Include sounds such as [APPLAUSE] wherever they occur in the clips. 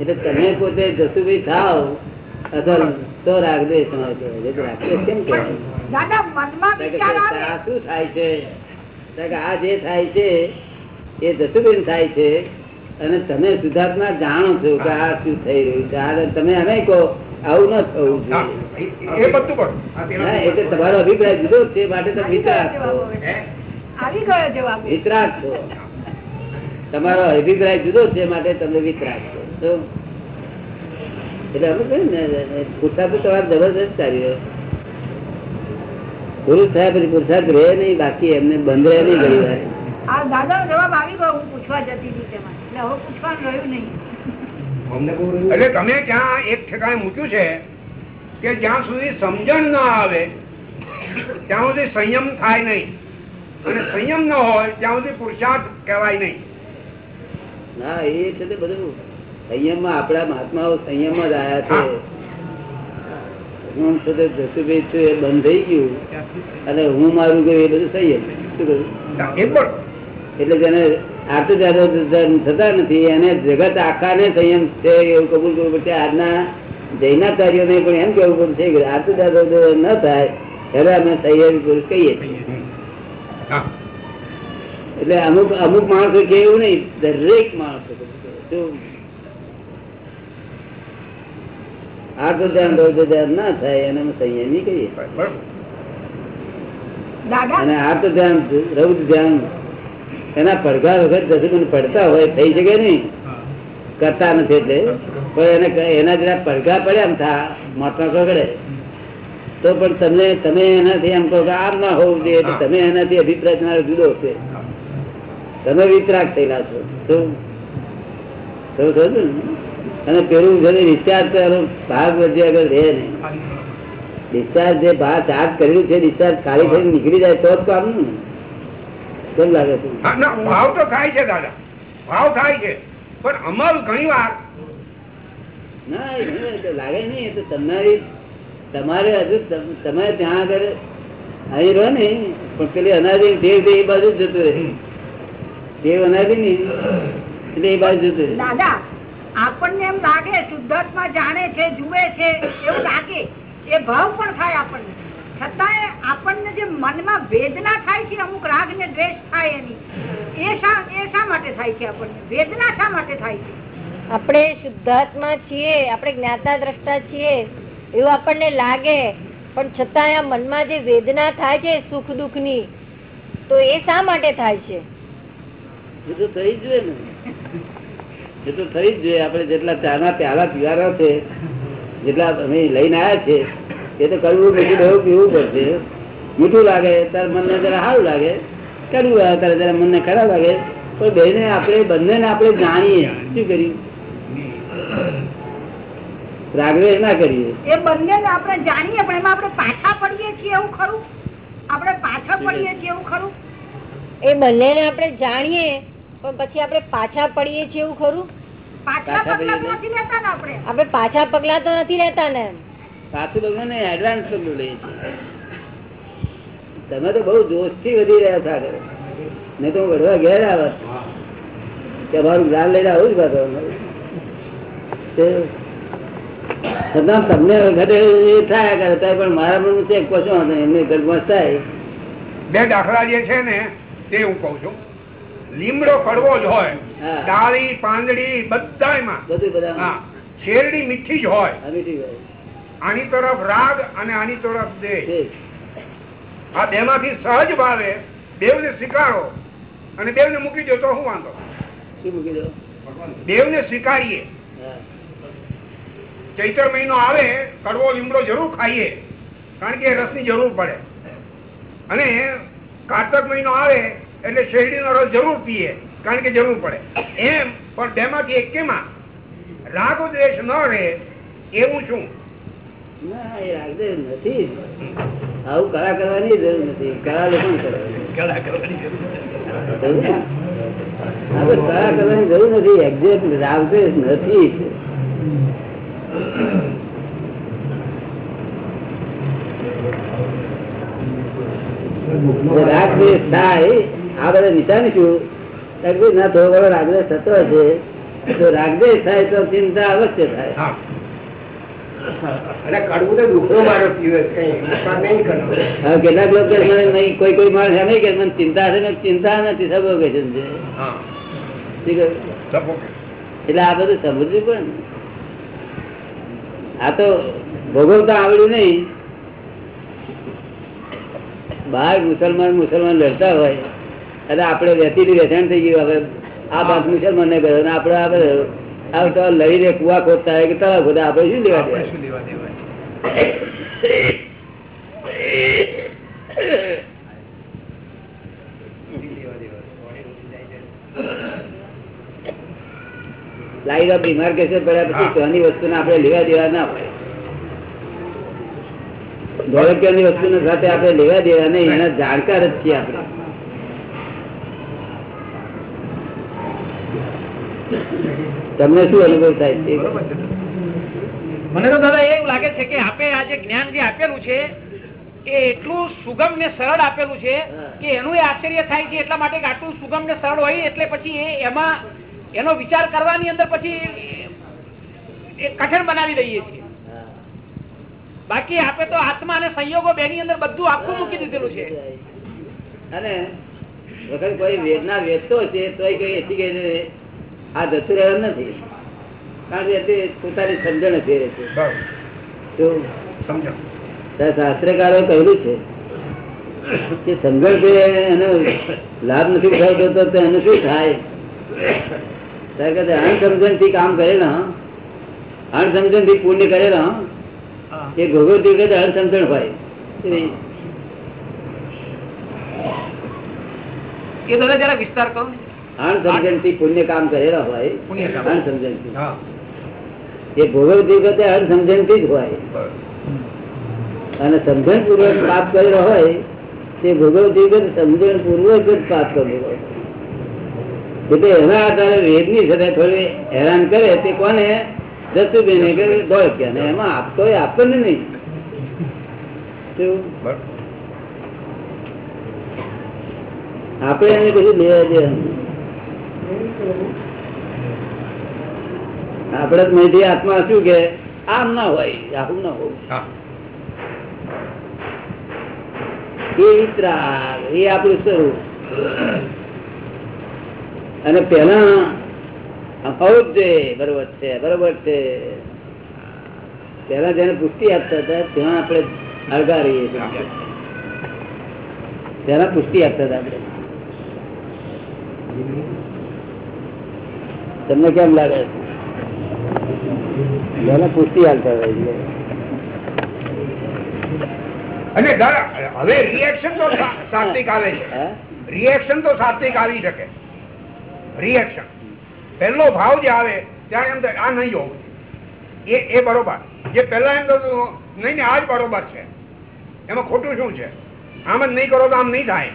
એટલે તમે પોતે જસુભાઈ થાવ અથવા તો રાગદ્વેષ ન કહેવાય. એટલે કેમ કહેવાય દાદા મનમાં કારણ કે વિચાર આવે આ શું થાય છે કારણ કે આ જે થાય છે એ જસુબેન થાય છે અને તમે સુધાર્થમાં જાણો છો કે આ શું થઈ રહ્યું છે આ તમે અમે કહો આવું ન થવું જોઈએ. એ એ બધું બરોબર હા, એટલે તમારો અભિપ્રાય જુદો છે માટે તમે વિતરાગ છો. આવી ગયો જવાબ. વિતરાગ છો. તમારો અભિપ્રાય જુદો છે માટે તમે વિતરાક છો. તો એટલે અમે કહ્યું ને પુરસાદ તમારે જબરદસ્ત રહ્યો પુરુષ થયા પછી પુરસાદ રહે નહીં બાકી એમને બંધ રહે નહીં ઘણી વાર. આ દાદા જવાબ આવી ગયો હું પૂછવા જતી હતી એટલે હવે પૂછવાનું રહ્યું નહીં. એટલે તમે ત્યાં એક ઠેકાણે મૂક્યું છે કે જ્યાં સુધી સમજણ ના આવે ત્યાં સુધી સંયમ થાય નહીં. અને સંયમ ન હોય ત્યાં સુધી પુરુષાર્થ કહેવાય નહીં. ના એ છે તે બધું. સંયમમાં આપણા મહાત્માઓ સંયમમાં જ આવ્યા છે. હું. છે જસુભાઈ છું એ બંધ થઈ ગયું. અને હું મારું ગયું એ બધું સંયમ. શું કહ્યું? એટલે જેને આર્તજારો થતા નથી. એને જગત આખાને સંયમ છે એવું કબૂલ કરવું પડશે. આજના જૈનાચાર્યોને પણ એમ કેવું પડશે કે આર્તજારો ન થાય ત્યારે અમે સંયમ પુરુષ કહીએ એટલે અમુક અમુક માણસો કે એવું નહીં. દરેક માણસો આર્થ ધ્યાન રૌદ્ર ધ્યાન ના થાય એને અમે સંયમી કહીએ અને આર્થ ધ્યાન રૌદ્ર ધ્યાન એના પડઘા વગર દસુકન પડતા હોય થઈ શકે નહીં. કરતા નથી એટલે. પણ એને એના જરા પડઘા એમ થા મોટા કગડે તો પણ તમને તમે એનાથી એમ કહો કે આમ ના હોવું જોઈએ તમે એનાથી અભિપ્રાય તમારો જુદો છે. તમે વિતરાગ થયેલા છો. શું? અને પેલું છે ડિસ્ચાર્જ કરવાનો ભાગ વધ્યા આગળ રહે નહીં. ડિસ્ચાર્જ જે ભાગ ચાર્જ કરેલું છે ડિસ્ચાર્જ ખાલી થઈને નીકળી જાય તો જ કામનું ને લાગે છે. ભાવ તો થાય છે દાદા. ભાવ થાય છે. પણ અમલ ઘણી વાર ના એ નહીં, એ તો લાગે નહીં. તો તમારી તમારે હજુ તમ- ત્યાં આગળ અહીં રહો ને પણ પેલી અનાજી દેવ એ બાજુ જ રહે. દેવ અનાજી ની એટલે એ બાજુ જતું રહે. દાદા આપણને એમ લાગે શુદ્ધાત્મા જાણે છે જુએ છે એવું લાગે. એ ભાવ પણ થાય આપણને. છતાંય આપણને જે મનમાં વેદના થાય છે અમુક રાગ ને દ્વેષ થાય એની એ શા એ શા માટે થાય છે આપણને? વેદના શા માટે થાય છે? આપણે શુદ્ધાત્મા છીએ આપણે જ્ઞાતા દ્રષ્ટા છીએ એવું આપણને લાગે પણ છતાં આ મનમાં જે વેદના થાય છે સુખ દુઃખની તો એ શા માટે થાય છે? એ તો થઈ જ જોઈએ ને. એ તો થઈ જ જોઈએ. આપણે જેટલા ચાના પ્યાલા પીવાના છે જેટલા અમે લઈને આવ્યા છે એ તો કડવું મીઠું એવું પીવું પડશે? મીઠું લાગે તાર મનને જરા સારું લાગે. કડવું લાગે તારે જરા મનને ખરાબ લાગે. પણ બેને આપણે બંનેને આપણે જાણીએ. શું કર્યું રાગવેશ ના કરીએ. એ બંને આપણે જાણીએ પણ એમાં આપણે પાછા પડીએ છીએ એવું ખરું? આપણે પાછા પડીએ છીએ એવું ખરું? એ બંનેને આપણે જાણીએ પણ પછી આપણે પાછા પડીએ છીએ એવું ખરું? પાછા પગલા નથી લેતા ને આપણે. આપણે પાછા પગલા તો નથી લેતા ને પાછું પગલું ને એડવાન્સ પગલું લઈએ છીએ તમે તો બહુ જોશથી વધી રહ્યા છો આગળ નહીં તો વડવા ઘેર આવત કે અમારું જ્ઞાન લઈને આવું જ પાછો છતાં તમને વખતે એ થાય કરતા પણ મારા છે કશો વાંધો એમને ગર્ભમાં થાય બે દાખલા જે છે ને તે હું કઉ છું. લીમડો કડવો જ હોય. ડાળી પાંદડી બધું બધા હા. શેરડી મીઠી જ હોય. મીઠી હોય. આની તરફ રાગ અને આની તરફ દેહ. આ બે માંથી સહજ ભાવે દેવ ને સ્વીકારો અને દેવ ને મૂકી દો તો શું વાંધો? દેવ ને દેવને સ્વીકારીએ. ચૈત્ર મહિનો આવે કડવો લીમડો જરૂર ખાઈએ કારણ કે રસ રસની જરૂર પડે. અને કારતક મહિનો આવે એટલે શેરડીનો રસ જરૂર પીએ કારણ કે જરૂર પડે. એમ પણ બેમાંથી એકેમાં રાગ દ્વેષ ન રહે એવું શું? કરવાની જરૂર નથી. કળા લોકો કરવાની કળા કરવાની જરૂર નથી. એક્ઝેક્ટ રાવદેવ નથી. રાગદેશ થાય આ બધા નિશાન છું ના થોડો રાગદેશ થતો હશે. તો રાગદેશ થાય તો ચિંતા અવશ્ય થાય. કેટલાક લોકો નહીં કોઈ કોઈ માણસ નહીં કે મને ચિંતા છે ને ચિંતા નથી સબોકેશન છે. હા. ઠીક છે? સફોકેશન. એટલે આ બધું સમજવું આ તો ભોગવતા આવડ્યું નહીં. બહાર મુસલમાન મુસલમાન લડતા હોય અને આપણે વેચીની વેચાણ થઈ ગયું. હવે આ બાપ મુસલમાન ને ગયો આપણે આપણે તો લઈને કુવા ખોદતા હોય કે તળાવ ખોદા આપણે શું લેવા લાઈનો બીમાર કેસે પડ્યા પછી હા. ત્યાંની વસ્તુને આપણે લેવા દેવા ના હોય. ધોળકિયાની વસ્તુને સાથે આપણે લેવા દેવા નહીં એના જાણકાર જ છીએ આપણે. તમને શું અનુભવ થાય છે? મને તો દાદા એવું લાગે છે કે આપે આ જે જ્ઞાન જે આપેલું છે એ એટલું સુગમ ને સરળ આપેલું છે કે એનું એ આશ્ચર્ય થાય છે એટલા માટે આટલું સુગમ ને સરળ હોય એટલે પછી એ એમાં એનો વિચાર કરવાની અંદર પછી એ કઠિન બનાવી દઈએ છીએ. બાકી આપે તો આત્મા અને સંયોગો બેની અંદર બધું આખું મૂકી દીધેલું છે. અને વખત કોઈ વેદના વેચતો છે તો કઈ એથી કે આ જતું રહેવાનું નથી. કારણ કે પોતાની સમજણ ફેરે છે. કે સમજણ એનો લાભ નથી ઉઠાવતો તો એનું શું થાય? અણસમજણથી કામ કરેલા અણસમજણથી પુણ્ય કરેલા એ ભગવતી વખતે અણસમજણ હોય. એ તમે જરા વિસ્તાર કહો. અણસમજણથી પુણ્ય કામ કરેલા હોય અણસમજણથી એ ભોગવતી વખતે અણસમજણથી જ હોય. અને સમજણ પૂર્વક પાપ કરેલો હોય તે ભોગવતી વખતે સમજણ પૂર્વક જ પાપ કરેલો હોય. એટલે એના આધારે વેદની સાથે થોડી હેરાન કરે તે કોને? દસુબેન કે દોડક્યા ને એમાં આપતો હોય આપણને નહીં. આપણે એને કશું લેવા દે આપડે જ આત્મા શું કે આમ ના હોય આવું ના હોય. એ વિતરાગ એ આપણું સ્વરૂપ. અને પેલા હોવું બરોબર છે બરોબર છે. પેલા જેને પુષ્ટિ આપતા હતા ત્યાં આપણે અળગા રહીએ છીએ પેલા પુષ્ટિ આપતા હતા આપણે. તમને કેમ લાગે પુષ્ટિ આપતા હતા અને હવે રિએક્શન તો સાત્વિક આવે છે. રિએક્શન તો સાત્વિક આવી શકે. રિએક્શન પહેલો ભાવ જે આવે ત્યારે એમ આ નહીં હોવું એ એ બરોબર. જે પહેલા એમ થતું નહીં ને આ જ બરોબર છે. એમાં ખોટું શું છે? આમ જ નહીં કરો તો આમ નહીં થાય.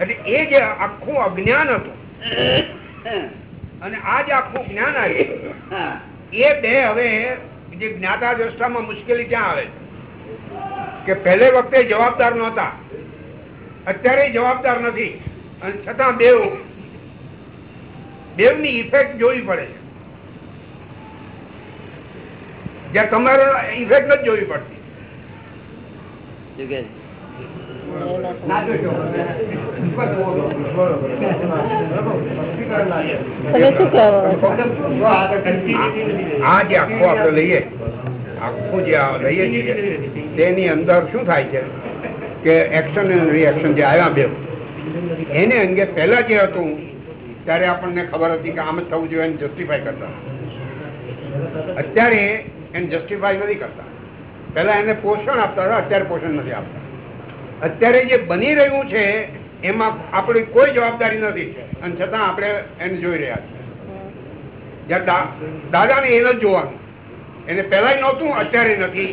એટલે એ જે આખું અજ્ઞાન હતું અને આ જે આખું જ્ઞાન આવ્યું એ બે હવે જે જ્ઞાતા દ્રષ્ટામાં મુશ્કેલી ક્યાં આવે કે પહેલે વખતે જવાબદાર નહોતા અત્યારે જવાબદાર નથી. અને છતાં દેવ દેવની ઇફેક્ટ જોવી પડે છે. જ્યાં તમારે ઇફેક્ટ નથી જોવી પડતી. ના કહેવા તેની અંદર શું થાય છે કે એક્શન અને રિએક્શન જે આવ્યા બે, એને અંગે પહેલા જે હતું, ત્યારે આપણને ખબર હતી કે આમ જ થવું જોઈએ એને જસ્ટિફાય કરતા. અત્યારે એને જસ્ટિફાય નથી કરતા. પહેલા એને પોષણ આપતા હતા, અત્યારે પોષણ નથી આપતા. અત્યારે જે બની રહ્યું છે એમાં આપણી કોઈ જવાબદારી નથી. અને છતાં આપણે એને જોઈ રહ્યા છીએ. દાદાને એને જ જોવાનું. એને પહેલા નહોતું, અત્યારે નથી.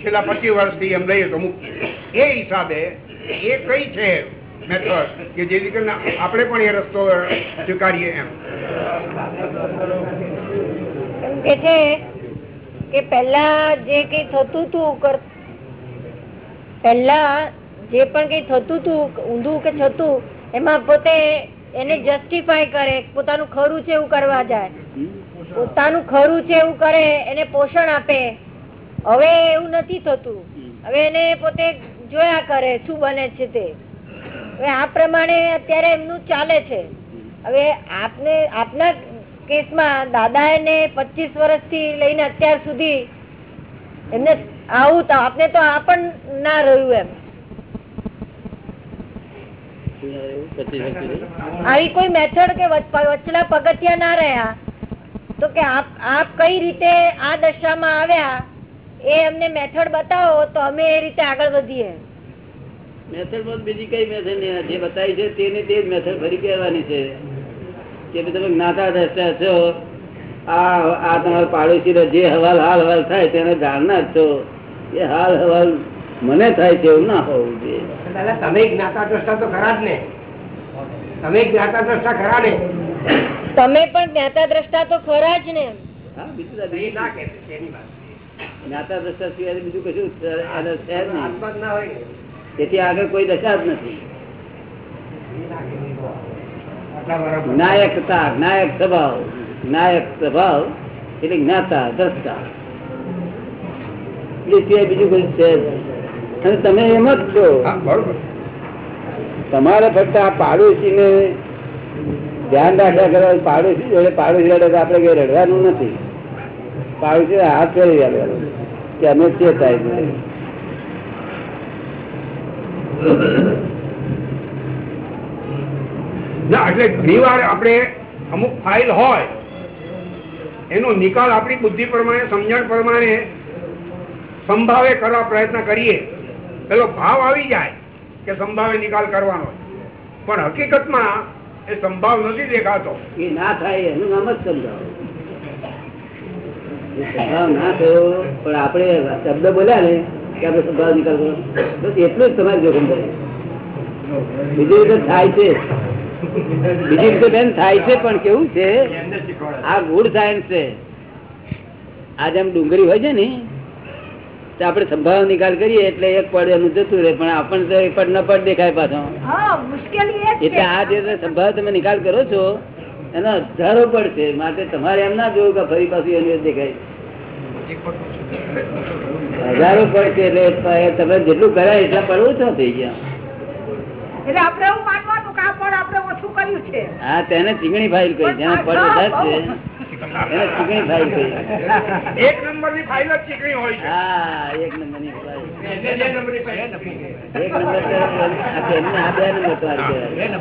છેલ્લા પચીસ વર્ષથી એમ લઈએ તો મુક્તિ એ હિસાબે એ કઈ છે મેથડ કે જેથી કરીને આપણે પણ એ રસ્તો સ્વીકારીએ એમ. કે છે કે પહેલા જે કઈ થતું હતું પહેલા જે પણ કઈ થતું હતું ઊંધું કે થતું એમાં પોતે એને જસ્ટિફાય કરે, પોતાનું ખરું છે એવું કરવા જાય. પોતાનું ખરું છે એવું કરે, એને પોષણ આપે. હવે એવું નથી થતું. હવે એને પોતે જોયા કરે શું બને છે તે. હવે આ પ્રમાણે અત્યારે એમનું ચાલે છે. હવે આપને, આપના કેસમાં દાદા એને પચીસ વર્ષથી લઈને અત્યાર સુધી એમને આવું આપને તો આ પણ ના રહ્યું એમ શું આવ્યું? પચીસ વર્ષ સુધી? આવી કોઈ મેથડ કે વચ- વચલા પગથિયા ના રહ્યા, તો કે આપ આપ કઈ રીતે આ દશામાં આવ્યા, એ અમને મેથડ બતાવો, તો અમે એ રીતે આગળ વધીએ. મેથડમાં બીજી કઈ મેથડ નહીં, જે બતાવી છે તેને તે જ મેથડ ફરી કહેવાની છે. કે તમે જ્ઞાતા દ્રષ્ટા છો, આ આ તમારા પાડોશી જે હવાલ, હાલ હવાલ થાય, તેને જાણનાર છો. એ હાલ હવાલ મને થાય છે એવું ના હોવું જોઈએ. તમે જ્ઞાતા દ્રષ્ટા તો ખરા જ ને. તમે જ્ઞાતા દ્રષ્ટા ખરા ને. તમે પણ જ્ઞાતા દ્રષ્ટા તો ખરા જ ને. જ્ઞાતા દ્રષ્ટા સિવાય બીજું કશું. તેથી આગળ કોઈ દશા જ નથી. નાયકતા નાયક સ્વભાવ નાયક સ્વભાવ એટલે જ્ઞાતા દ્રષ્ટા એ સિવાય બીજું કોઈ છે. અને તમે એમ જ છો. હા બરોબર. તમારે ફક્ત આ પાડોશીને ધ્યાન રાખ્યા કરવા પાડોશી જોડે પાડોશી રડે તો આપણે કઈ રડવાનું નથી. પાડોશી હાથ ફેરી આપવાનો કે અમે તે થાય ના એટલે ઘણી વાર આપણે અમુક ફાઇલ હોય એનો નિકાલ આપણી બુદ્ધિ પ્રમાણે સમજણ પ્રમાણે સંભાવે કરવા પ્રયત્ન કરીએ. પેલો ભાવ આવી જાય કે સંભાવે નિકાલ કરવાનો પણ હકીકતમાં એ સંભાવ નથી દેખાતો. એ ના થાય, એનું નામ જ સમજાવો એ સ્વભાવ ના થયો, પણ આપણે શબ્દ બોલ્યા ને કે આપણે સંભાવ નિકાલ કરો એટલું જ તમારે જોખમ થાય બીજી રીતે થાય છે. બીજી રીતે બેન થાય છે, પણ કેવું છે? આ ગુડ સાયન્સ છે. આ જેમ ડુંગળી હોય છે ને તો આપણે સંભાવ નિકાલ કરીએ એટલે એક પડ એનું જતું રહે પણ આપણને તો એક પડ ન પડ દેખાય પાછો. એટલે આ જે સંભાવ તમે નિકાલ કરો છો એનો હજારો પડ છે માટે તમારે એમ ના જોયું કે ફરી પાછું એનું દેખાય. હજારો પડ છે એટલે તમે જેટલું કરાય એટલા પડ ઓછો થઈ ગયા. એટલે આપણે એવું માનવાનું કે આ પણ આપણે ઓછું કર્યું છે. હા તેને ચીંગણી ફાઇલ કરી જેના પડ વધારે છે. એને ચીકણી ફાઇલ કહી એક નંબરની ફાઇલ જ ચીકણી હોય છે. હા એક ફાઇલ બે નંબરની ફાઇલ નથી. એક નંબર તો આ બેનને બે નંબર તમારી કહેવાય.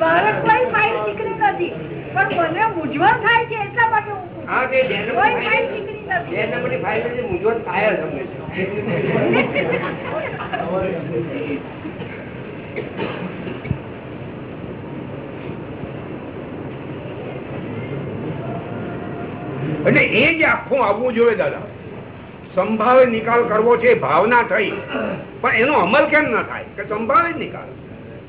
મારે કોઈ ફાઇલ [LAUGHS] [LAUGHS] [LAUGHS] નીકળી નથી પણ મને મૂંઝવણ થાય છે એટલા માટે હું પૂછું. હા, તે બે કોઈ નંબરની ફાઇલ ફાઇલ- નીકળી બે નથી નંબરની ફાઇલ છે, મૂંઝવણ થાય જ અમને. એટલે એ જ આખું આવવું જોઈએ દાદા. સંભાવે નિકાલ કરવો છે ભાવના થઈ. પણ એનો અમલ કેમ ના થાય? કે સંભાવે જ નિકાલ.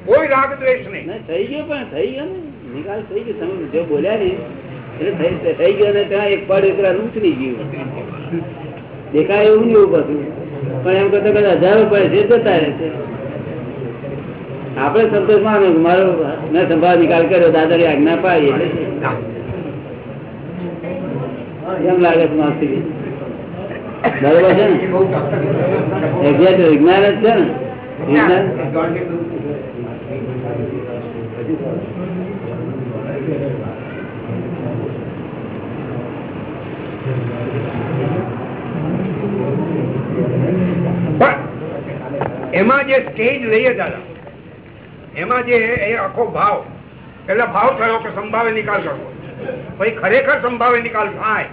કોઈ રાગ દ્વેષ નહીં. થઈ ગયો પણ થઈ ગયો ને. નિકાલ થઈ ગયો. તમે જો બોલ્યા ને એટલે થઈ ગયો ને ત્યાં એક પડ એકરા ઉતરી ગયું. દેખાય એવું નહીં એવું પાછું પણ એમ કરતા કદાચ હજારો પડે છે જતા રહે છે. આપણે સંતોષ માનો મારો મેં સંભાળ નિકાલ કર્યો દાદા આજ્ઞા પાડી એમ લાગે છે માસી? બરોબર છે ને? વિજ્ઞાન જ છે ને? એમાં જે સ્ટેજ લઈએ દાદા, એમાં જે એ આખો ભાવ, એટલે ભાવ થયો કે સંભાવે નિકાલ કરવો. પછી ખરેખર સંભાવે નિકાલ થાય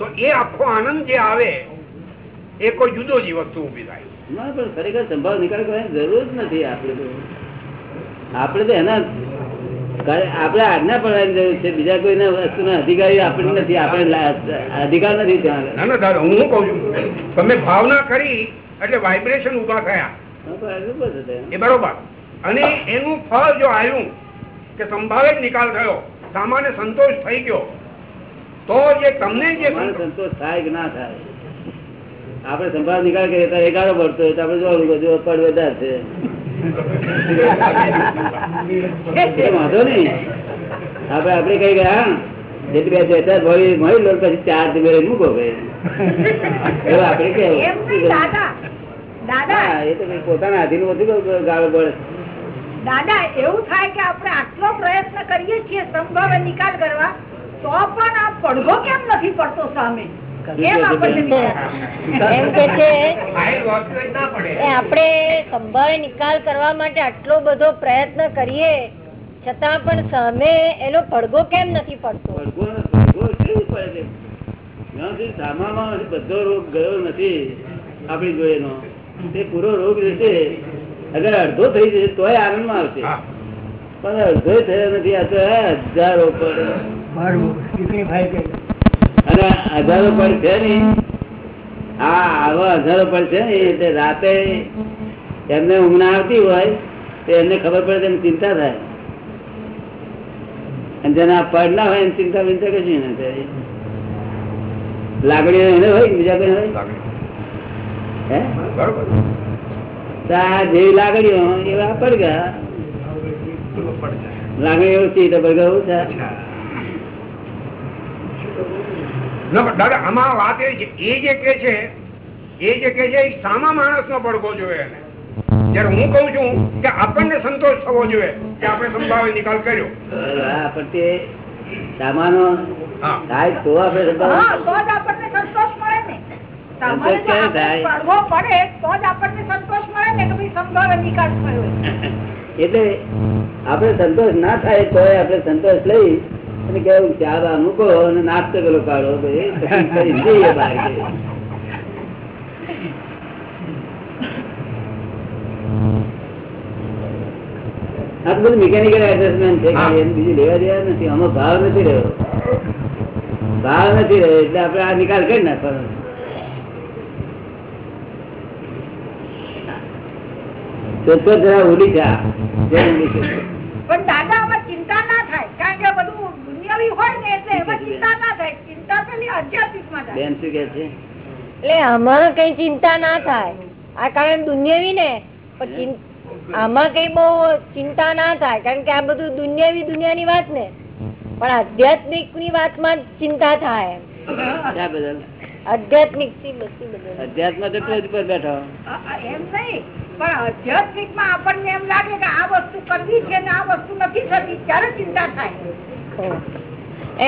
તો એ આખો આનંદ જે આવે એ કોઈ જુદો જ વસ્તુ ઊભી થાય. ના પણ ખરેખર સંભાવ નિકાલ કરવાની જરૂર જ નથી આપણે તો. આપણે તો એના આપડે આપણે આજ્ઞા પડવાની જરૂર છે. બીજા કોઈના વસ્તુના અધિકારી આપણે નથી આપણે અધિકાર નથી ત્યાં ના ના દાદા હું શું કઉ છું? તમે ભાવના કરી એટલે વાઇબ્રેશન ઊભા થયા. એ બરોબર. અને એનું ફળ જો આવ્યું કે સંભાવે જ નિકાલ થયો સામાન્ય સંતોષ થઈ ગયો. તો જે તમને જે સંતોષ- સંતોષ થાય કે ના થાય? આપણે સંભાળ નિકાલ કરીએ ત્યારે એગારો પડતો હોય તો આપણે જોવાનું જો પડ વધારે છે. [LAUGHS] વાંધો નહીં. આપણે આપણે કઈ ગયા જેટલી બે બે ભરી મળી લો પછી ચાર ધીમે મૂકો ભાઈ. એવું આપણે કેવું દાદા દાદા. એ તો કઈ પોતાના આધીન ઓછું ગાળો પડે. દાદા એવું થાય કે આપણે આટલો પ્રયત્ન કરીએ છીએ સંભાવે નિકાલ કરવા તો પણ આ પડઘો કેમ નથી પડતો સામે આપણે સંભાવે નિકાલ કરવા માટે આટલો બધો પ્રયત્ન કરીએ છતાં પણ સામે એનો પડઘો કેમ નથી પડતો? સામામાં બધો રોગ ગયો નથી આપણી જોડેનો તે પૂરો રોગ રહેશે અગર અડધો થઈ જશે તોય આનંદમાં આવશે. પણ અડધો થયો નથી આ તો હજારો પર અને હજારો પર છે ને? હા આવો હજારો પર છે ને એટલે રાતે એમને ઊંઘ ના આવતી હોય તો એમને ખબર પડે તેમ ચિંતા થાય. અને જેના પડ ના હોય એની ચિંતા વિંતા કશું ના થાય. લાગણીઓ એને હોય બીજા કોઈ હોય? લાગણી. હે? બરોબર. તો આ જેવી લાગણીઓ એવા પડઘા લાગણી ઓછી ઓછા દાદા આમાં વાત એ છે એ જે કે છે એ જે કે છે એ સામા માણસ નો પડઘો જોવે એને. જયારે હું કઉ છું કે આપણને સંતોષ થવો જોઈએ કે આપણે સંભાવે નિકાલ કર્યો. પણ તે સામાનો થાય તો આપણે સંભાળ- તો જ આપણને સંતોષ મળે ને. સંતોષ ક્યારે થાય? પડે તો જ આપણને સંતોષ મળે ને કે ભાઈ સંભાવે નિકાલ થયો. એટલે આપણે સંતોષ ના થાય તો આપણે સંતોષ લઈ અને કેવું ચા બા મૂકો અને નાસ્તો પેલો કાઢો આ તો બધું મિકેનિકલ એડજસ્ટમેન્ટ છે દેવા નથી, આમાં ભાવ નથી રહ્યો. ભાવ નથી રહ્યો, એટલે આપણે આ નિકાલ કરી નાખવાનો ચોથો જરા ઉડી જા પણ દાદા આમાં ચિંતા ના થાય. કારણ કે બધું દુનિયાવી હોય ને એટલે એમાં ચિંતા ના થાય. ચિંતા પેલી આધ્યાત્મિકમાં થાય. બેન શું કે છે? એટલે આમાં કઈ ચિંતા ના થાય. આ કારણ દુનિયાવી ને પણ આમાં કઈ બહુ ચિંતા ના થાય. કારણ કે આ બધું દુનિયાવી દુનિયાની વાત ને. પણ આધ્યાત્મિકની વાતમાં જ ચિંતા થાય બદલ? આધ્યાત્મિક અધ્યાત્મ તો ટોચ પર બેઠો. એમ નહીં પણ આધ્યાત્મિકમાં આપણને એમ લાગે કે આ વસ્તુ કરવી છે ને આ વસ્તુ નથી થતી ત્યારે ચિંતા થાય.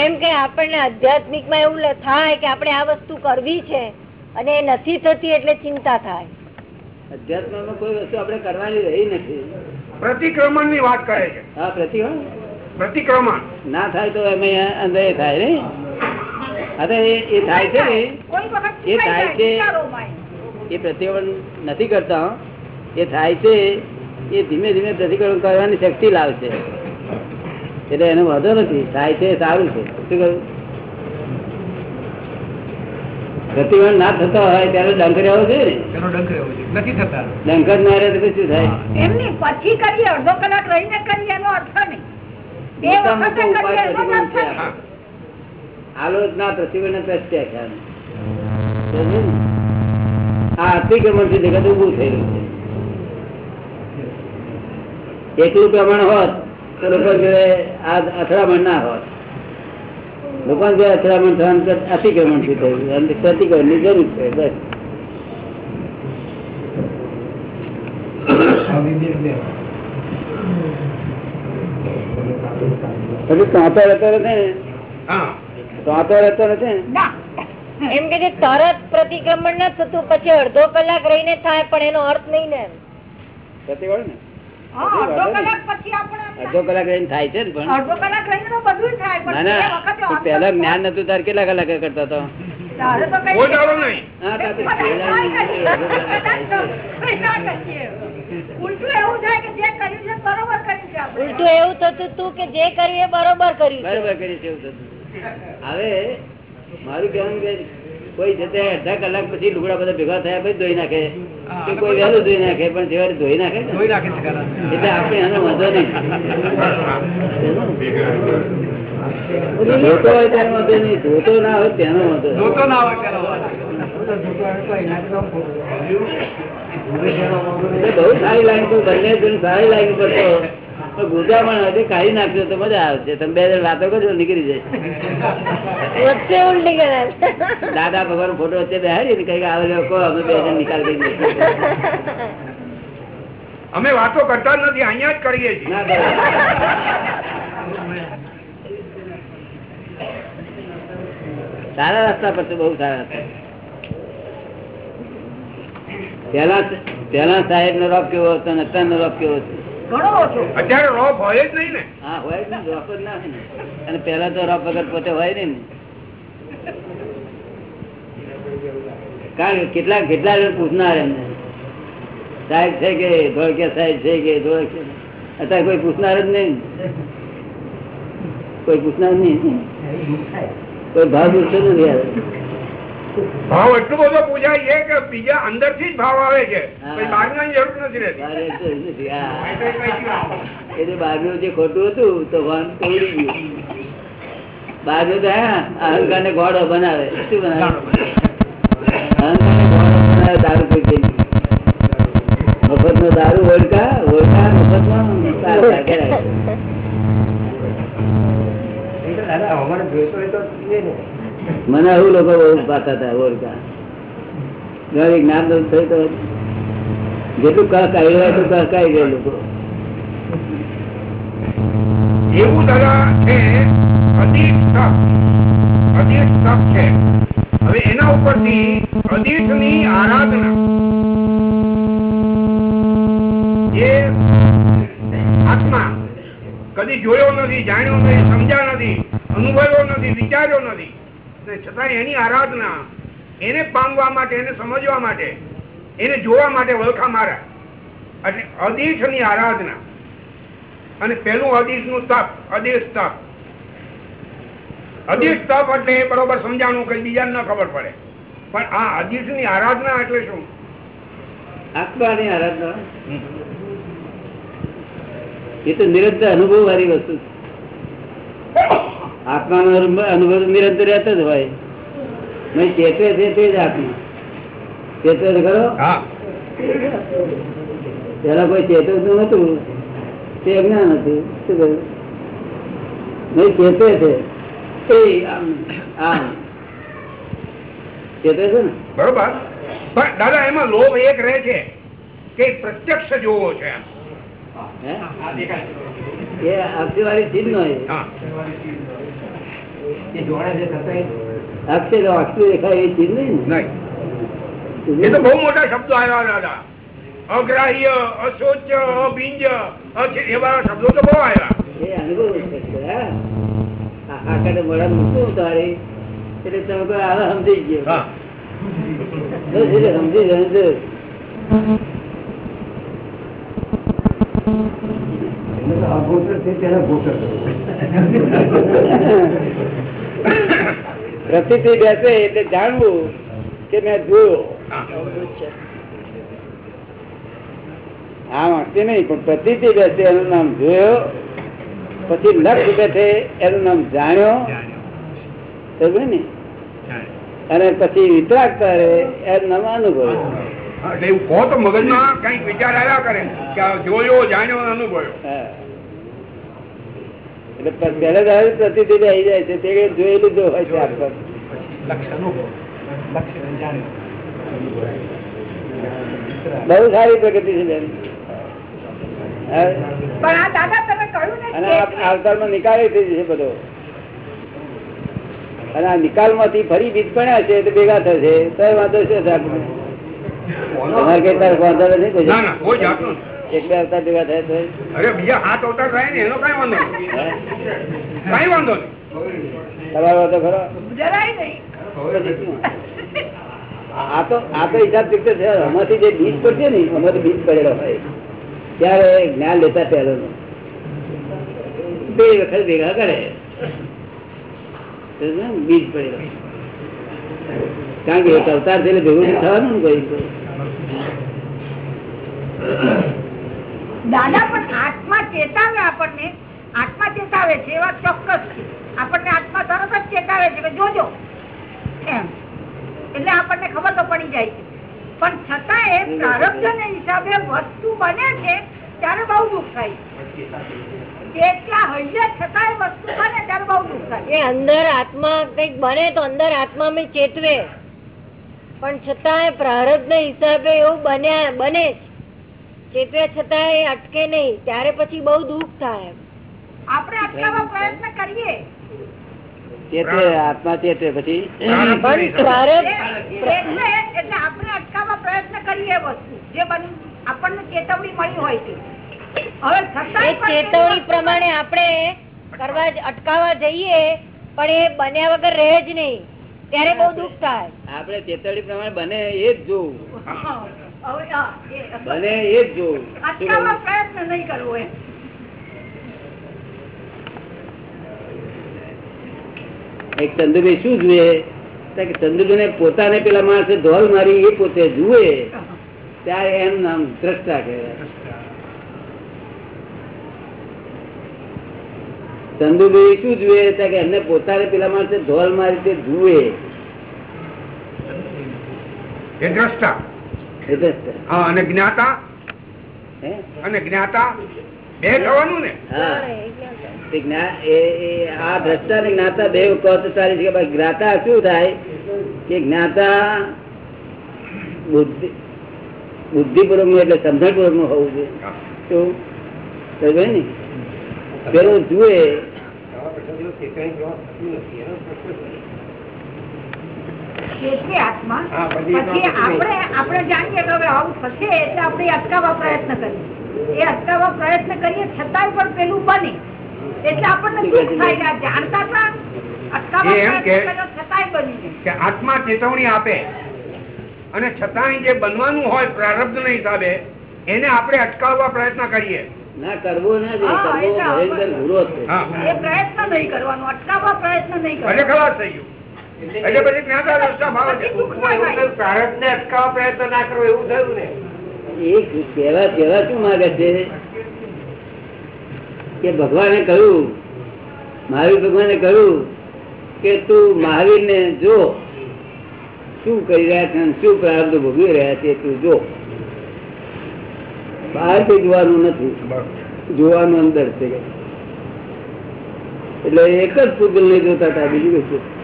એમ કે આપણને આધ્યાત્મિકમાં એવું થાય કે આપણે આ વસ્તુ કરવી છે અને એ નથી થતી એટલે ચિંતા થાય. અધ્યાત્મમાં કોઈ વસ્તુ આપણે કરવાની રહી નથી. પ્રતિક્રમણની વાત કરે છે. હા પ્રતિક્રમણ? ના થાય તો અમે અંદર થાય ને હા એ એ થાય છે ને. એ થાય છે. એ. પ્રતિક્રમણ નથી કરતા એ થાય છે. એ ધીમે ધીમે પ્રતિક્રમણ કરવાની શક્તિ લાવશે. એટલે એનો વાંધો નથી. થાય છે સારું છે. શું કહ્યું? પ્રતિબંધ ના થતો હોય ત્યારે ડંખ રહેવો જોઈએ ને. નથી થતા. ડંખ જ ના રહે તો શું થાય? એમની પછી કરીએ અડધો કલાક રહીને કરીએ એનો અર્થ નહીં. બે વખત કરીએ એનો અર્થ નહીં. આલોચના પ્રતિબંધ પ્રત્યાખ્યાન આ અતિક્રમણથી જગત ઉભું થયેલું છે. એટલું પ્રમાણ હોત તો લોકો જોડે આ અથડામણ ના હોત. લોકો અથડામણ થવાનું અતિક્રમણથી થયું પ્રતિક્રમણની જરૂર છે બસ. પછી કાંતા રહેતા ને? હા. કાંતો રહેતો નથી એમ કે તરત પ્રતિક્રમણ ના થતું પછી અડધો કલાક રહીને થાય પણ એનો અર્થ નહીં ને પ્રતિક્રમણ ને? અડધો કલાક પછી આપણે એમ અડધો કલાક રહીને થાય છે ને પણ. અડધો કલાક રહીને તો બધું થાય પણ ના ના. પેલા જ્ઞાન નતું તાર કેટલા કલાકે કરતા હતો. ઉલટું એવું થાય કે જે કર્યું છે બરોબર કર્યું છે આપણે. ઉલટું એવું થતું તું કે જે કર્યું એ બરોબર કર્યું બરોબર કરી છે એવું થતું હવે મારું કહેવાનું કે કોઈ જતે અડધા કલાક પછી લુગડા બધા ભેગા થયા પછી ધોઈ નાખે. કે કોઈ વહેલું ધોઈ નાખે પણ જેવા ધોઈ નાખે ધોઈ નાખે એટલે આપણે એનો વાંધો નહીં. ધોતો હોય તેનો વાંધો નહીં. ધોતો ના હોય તેનો વાંધો ધોતો ના હોય તેનો. બહુ સારી લાઈન તું બંને જણ સારી લાઈન પર તો ગુજામણ હજી કાઢી નાખજો તો મજા આવશે તમે બે જણ વાતો કરજો નીકળી જાય. વચ્ચે ઉલટી કરે. દાદા ભગવાન ફોટો વચ્ચે બેહાડી ને કઈ આવે લોકો અમે બે જણ નિકાલ કરી અમે વાતો કરતા નથી અહીંયા જ કરીએ છીએ. સારા રસ્તા પર બહુ સારા રસ્તા પેલા પેલા સાહેબ નો રોપ કેવો હતો અને અત્યારનો રોપ કેવો છે? ઓછો અત્યારે રોપ હોય જ નહીં ને. હા હોય જ રોપ જ ના હોય ને. અને પેલા તો રોપ વગર પોતે હોય નહીં ને. કારણ કે કેટલા કેટલા પૂછનાર એમને. સાહેબ છે કે ધોળકિયા સાહેબ છે કે ધોળકિયા અત્યારે કોઈ પૂછનાર જ નહીં કોઈ પૂછનાર નહીં. કોઈ ભાવ પૂછતો નથી યાર. ભાવ એટલો બધો પૂછાય છે કે બીજા અંદરથી જ ભાવ આવે છે. ની જરૂર નથી રહેતી. એટલે જે ખોટું હતું તો વાન તોડી ગયું. બહારનું તો હા અહંકાર ને ગોળો બનાવે. શું બનાવે? અહંકાર ને ગોળો બનાવે દારૂ પી ગઈ મફત નો દારૂ વળકા વળકા મફતમાં દાદા અમારે જોઈતો હોય તો પીએ ને. મને આવું લોકો બહુ પાતા હતા ઓળખા જ્ઞાન દોષ થયું તો જેટલું કહ કાઢ્યું હોય તો કહ આવી ગયા લોકો. એવું દાદા છે કદી જોયો નથી, જાણ્યો અનુભવ્યો નથી, વિચાર્યો નથી. છતાં એની આરાધના, એને પામવા માટે, એને સમજવા માટે, એને જોવા માટે વલખા મારા. એટલે અદેશની આરાધના. અને પેલું અદેશનું તપ, અદેશ તપ. અદેશ તપ એટલે બરોબર સમજાણું કઈ બીજાને ન ખબર પડે. પણ આ અદેશની આરાધના એટલે શું? આત્માની આરાધના. એ તો નિરંતર અનુભવ વાળી વસ્તુ છે. આત્માનો અનુભવ અનુભવ નિરંતર રહેતો જ હોય. નહીં ચેતવે છે તે જ આત્મા. ચેતવે છે ખરો? પેલા કોઈ ચેતવતું નતું તે અજ્ઞાન હતું. શું કહ્યું? નહીં ચેતવે છે. એ આમ આમ. ચેતવે છે ને? બરોબર. પણ દાદા એમાં લોભ એક રહે છે કે પ્રત્યક્ષ જોવો છે એ અક્ષય વાળી ચીજ નો તો અક્ષય દેખાય એ ચીજ નહીં એ તો બહુ મોટા શબ્દો આવ્યા દાદા. અગ્રાહ્ય અશોચ્ય અબીજ એવા શબ્દો તો બહુ આવ્યા. એ અનુભવ આ આકાને મળે મૂકવું તારે. એટલે તમે કોઈ આવા સમજી ગયો. હા. સમજી અગોચર છે? ત્યારે ગોચર [LAUGHS] [COUGHS] પ્રતિથી બેસે એટલે જાણવું કે મેં જોયો હા. વાંચતી નહીં પણ પ્રતિ બેસે એનું નામ જોયો પછી લક્ષ બેઠે એનું નામ જાણ્યો સમજે ને અને પછી વિતરાગ કરે એનું નામ અનુભવ એટલે એવું કહો તો મગજમાં કંઈક વિચાર આવ્યા કરે કે જોયો જાણ્યો અનુભવ્યો. એટલે પહેલા દાડે પ્રતિથી આવી જાય છે તે જોયેલું જો હોય છે આસપાસ બહુ સારી પ્રગતિ છે બેન. આવતારમાં નિકાલ થઈ જશે બધો. અને આ નિકાલમાંથી ફરી બીજ પડ્યા છે તો ભેગા થશે. તો વાંધો છે સાહેબ. તમારે કઈ તાર વાંધો નથી? એક બે અવતાર ભેગા થયા તો અરે બીજા હાથ અવતાર થાય ને એનો કઈ વાંધો કઈ વાંધો નહીં. તમારો વાંધો ખરો? જરાય નહીં. આ તો આ તો હિસાબ ફિક્સ છે. આમાંથી જે બીજ પડશે ને આમાંથી બીજ પડેલો હોય. ત્યારે જ્ઞાન લેતા પહેલો બે વખત ભેગા કરે. બીજ પડેલો. કારણ કે એક અવતાર છે એટલે ભેગું થવાનું ને કોઈ. દાદા પણ આત્મા ચેતાવે આપણને. આત્મા ચેતાવે છે, એવા ચોક્કસ છે. આપણને આત્મા તરત જ ચેતાવે છે જોજો. એમ. એટલે આપણને ખબર તો પડી જાય છે. પણ છતાં એ પ્રારબ્ધ ને હિસાબે વસ્તુ બને છે, ત્યારે બહુ દુઃખ થાય છે. એટલા હૈયે છતાં વસ્તુ બને, ત્યારે બહુ દુઃખ એ અંદર આત્મા કંઈક બને તો અંદર આત્મા મેં ચેતવે. પણ છતાં પ્રારબ્ધ ના હિસાબે એવું બન્યા, બને જ. ચેતવે છતાં એ અટકે નહીં. ત્યારે પછી બહુ દુઃખ થાય આપણે અટકાવવા પ્રયત્ન કરીએ. આત્મા પછી. પણ પ્રારબ્ધ એટલે એટલે આપણે અટકાવવા પ્રયત્ન કરીએ એ વસ્તુ. જે આપણને ચેતવણી મળી હોય છે. હવે ચેતવણી પ્રમાણે આપણે કરવા અટકાવવા જઈએ પણ એ બન્યા વગર રહે જ નહીં. ત્યારે બહુ દુઃખ થાય. આપણે ચેતવણી પ્રમાણે બને એ જ જોવું. બને એ જ જોવું. શું પ્રયત્ન નહીં કરવો એમ. એક ચંદુભાઈ શું જુએ? કે ચંદુભાઈ ને પોતાને પેલા માણસે ધોલ મારી એ પોતે જુએ. ત્યારે એમ નામ દ્રષ્ટા કહેવાય. ચંદુભાઈ શું જુએ? કે એમને પોતાને પેલા માણસે ધોલ મારી તે જુએ. એ દ્રષ્ટા. અને જ્ઞાતા? અને જ્ઞાતા? બે થવાનું ને? હા. તે જ્ઞા- એ- એ આ ભ્રષ્ટા ને જ્ઞાતા બે કહો સારી છે કે જ્ઞાતા શું થાય? કે જ્ઞાતા બુદ્ધિ બુદ્ધિપૂર્વકનું એટલે સમજણપૂર્વકનું હોવું જોઈએ. શું? ને? પેલું જુએ. ચેતવે આત્મા પછી આપણે આપણે જાણીએ કે હવે આવું થશે એટલે આપણે અટકાવવા પ્રયત્ન કરીએ. એ અટકાવવા પ્રયત્ન કરીએ છતાંય પણ પેલું બને. એટલે આપણને દુઃખ થાય જાણતા હતા અટકાવવા એ એમ કે- પ્રયત્ન છતાંય બની કે આત્મા ચેતવણી આપે. અને છતાંય જે બનવાનું હોય પ્રારબ્ધ ના હિસાબે એને આપણે અટકાવવા પ્રયત્ન કરીએ. ના કરવો ના જોઈએ. કરવો ભયંકર ગુરો છે. એ પ્રયત્ન નહીં કરવાનો અટકાવવા પ્રયત્ન નહીં કરવાનો. ખલાસ થઈ ગયું. એટલે પછી જ્ઞાતા દુઃખ ના અટકાવવા પ્રયત્ન ના કરવો એવું થયું ને. એ કહેવા કહેવા શું માંગે છે? કે ભગવાને કહ્યું મહાવીર ભગવાને કહ્યું કે તું મહાવીર ને જો. શું કરી રહ્યા છે શું પ્રાર્થ ભોગવી રહ્યા છે તું જો. બહારથી જોવાનું નથી. જોવાનું અંદર છે. એટલે એક જ પૂતગલ ને જોતા હતા બીજું કશું.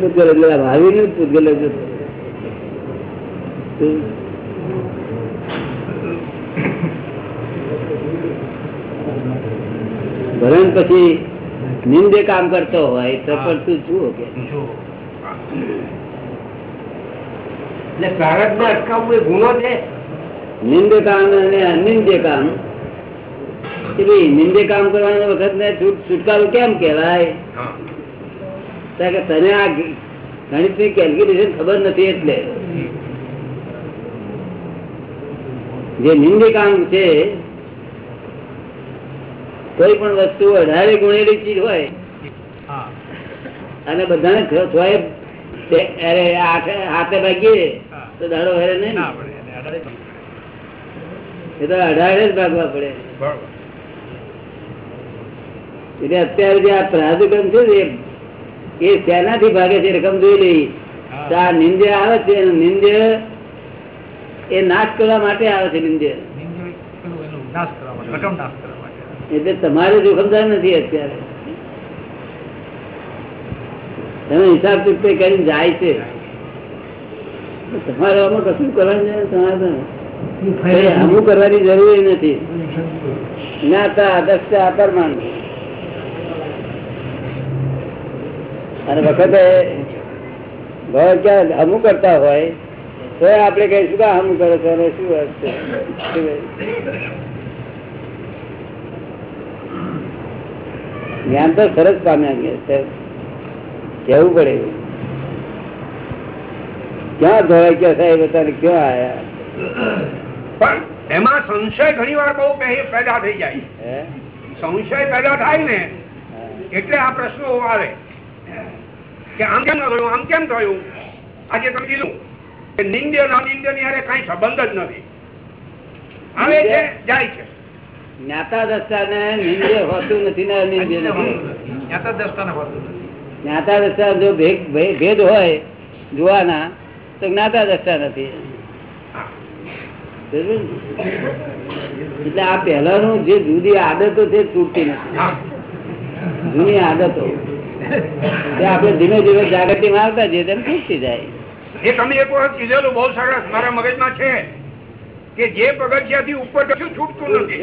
પૂતગલ એટલે પૂતગલ ભરણ પછી નિંદે કામ કરતો હોય તો પણ તું જુઓ કે. એટલે પ્રારબ્ધને અટકાવવું એ ગુનો છે? નિંદે કામ અને અનિંદે કામ કે ભાઈ નિંદે કામ કરવાની વખત ને છુટકારો કેમ કેવાય કે તને આ ગણિતની કેલ્ક્યુલેશન ખબર નથી એટલે. જે નિંદે કામ છે કોઈ પણ વસ્તુ અઢારે ગુણેલી ચીજ હોય અને બધાને અરે હાથે ભાગીએ તો દાડો હેરે નહીં એ તો અઢારે જ ભાગવા પડે. બરોબર. એટલે અત્યારે જે આ પ્રાધિકરણ છે ને એ- શેનાથી ભાગે છે રકમ જોઈ લઈ. તો આ નિંદ્ય આવે છે નિંદ્ય એ નાશ કરવા માટે આવે છે નિંદ્ય. એટલે તમારે જોખમદાર નથી અત્યારે. તમે હિસાબ ચૂકતે કરીને જાય છે. તમારે આમાં કશું કરવાનું છે? તમારે અમુક કરવાની જરૂરી કરવાની જરૂર નથી. જ્ઞાતા આકાર અપરમાન અને વખતે ભાવ ક્યાં અમુક કરતા હોય તો આપણે કહીશું કે અમુક કરે છે અને શું વાત છે? જ્ઞાન તો સરસ પામ્યા કેવું પડે. ક્યાં ધોવાય ગયા સાહેબ અત્યારે ક્યાં આયા? પણ એમાં સંશય ઘણી વાર બહુ પેદા થઈ જાય. સંશય પેદા થાય ને એટલે આ પ્રશ્નો આવે કે આમ કેમ થયું આમ કેમ થયું? આજે તમે કીધું કે નિંદ્ય નોન ઇન્દ્યની હારે કઈ સંબંધ જ નથી. આવે છે જાય છે. જ્ઞાતા દ્રષ્ટા ને નિંદ્ય હોતું નથી ને અનિંદ્ય નથી? જ્ઞાતા દ્રષ્ટાને હોતું નથી. જ્ઞાતા દ્રષ્ટા જો ભેદ હોય જોવાના તો જ્ઞાતા દ્રષ્ટા નથી. ને? એટલે આ પહેલાનું જે જુદી આદતો છે તૂટતી નથી. જૂની આદતો. તે આપણે ધીમે ધીમે જાગૃતિ માં આવતા જઈએ તેમ થઈ જાય. એ તમે એક વખત કીધેલું બહુ સરસ મારા મગજમાં છે કે જે પગથિયાથી ઉપર કશું છૂટતું નથી.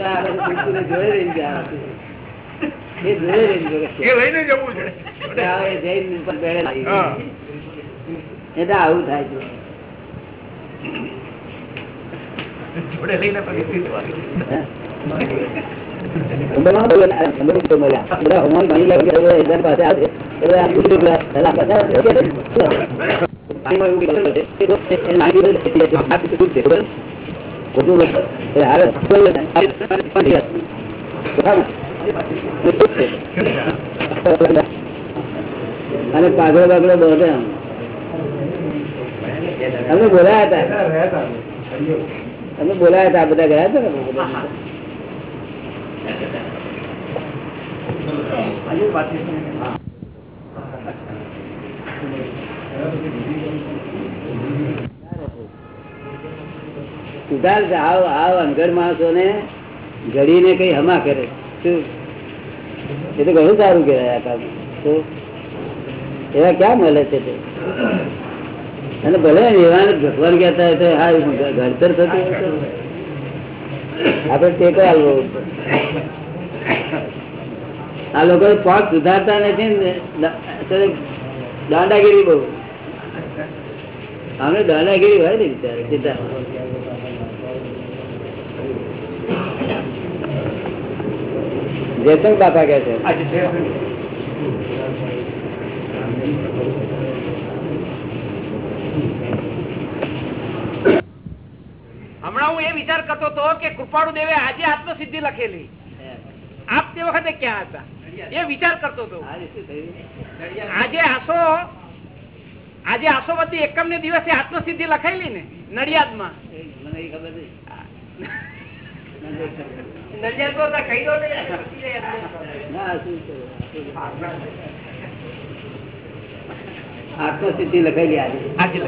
એ લઈને જવું છે. એટલે આવું થાય છે. જોડે લઈને પછી અને પાઘડો બાગડો બધે અમે બોલાયા હતા? અમે બોલાયા હતા બધા ગયા હતા ઉધાર છે, આવ આવ ને કઈ હમા કરે. શું? એ તો ઘણું સારું કહેવાય કામ. એવા ક્યાં મળે છે તે? અને ભલે એવા ભગવાન કહેતા હોય તો હા ઘડતર થતું હોય તો આપણે ટેકો આ લોકો પગ સુધારતા નથી ને દાંડાગીરી બહુ. અમે દાંડાગીરી હોય ને બિચારે સીધા. જયશંક બાપા કે છે. હમણાં હું એ વિચાર કરતો હતો કે કૃપાળુ દેવે આજે આત્મસિદ્ધિ લખેલી. આપ તે વખતે ક્યાં હતા? એ વિચાર કરતો હતો. આજે આસો આજે આસોવતી એકમ ને દિવસે આત્મસિદ્ધિ લખાયેલી ને નડિયાદમાં? આત્મસિદ્ધિ લખાયેલી આજે. આજે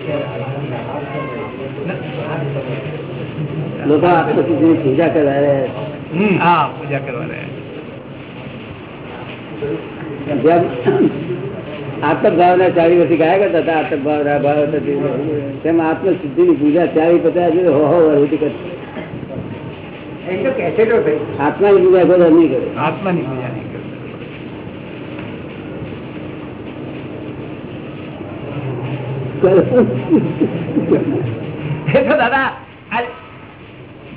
લખી. લોકો આત્મસિદ્ધિ ની પૂજા કરવા રહ્યા હા પૂજા કરવા રહ્યા. છે. જેમ આત્મ ભાવના ચાલી વર્ષથી ગાયા કરતા હતા આત્મ ભાવના ભાવ થતી તેમ આત્મસિદ્ધિ ની પૂજા ચાલી પચાસ વર્ષ હો હો વર્ષથી કરતા. એમ તો કેસેટો થઈ આત્માની પૂજા કોઈ નહીં કરે આત્માની પૂજા નહીં કરતા. એ તો દાદા